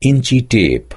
Inchy tape.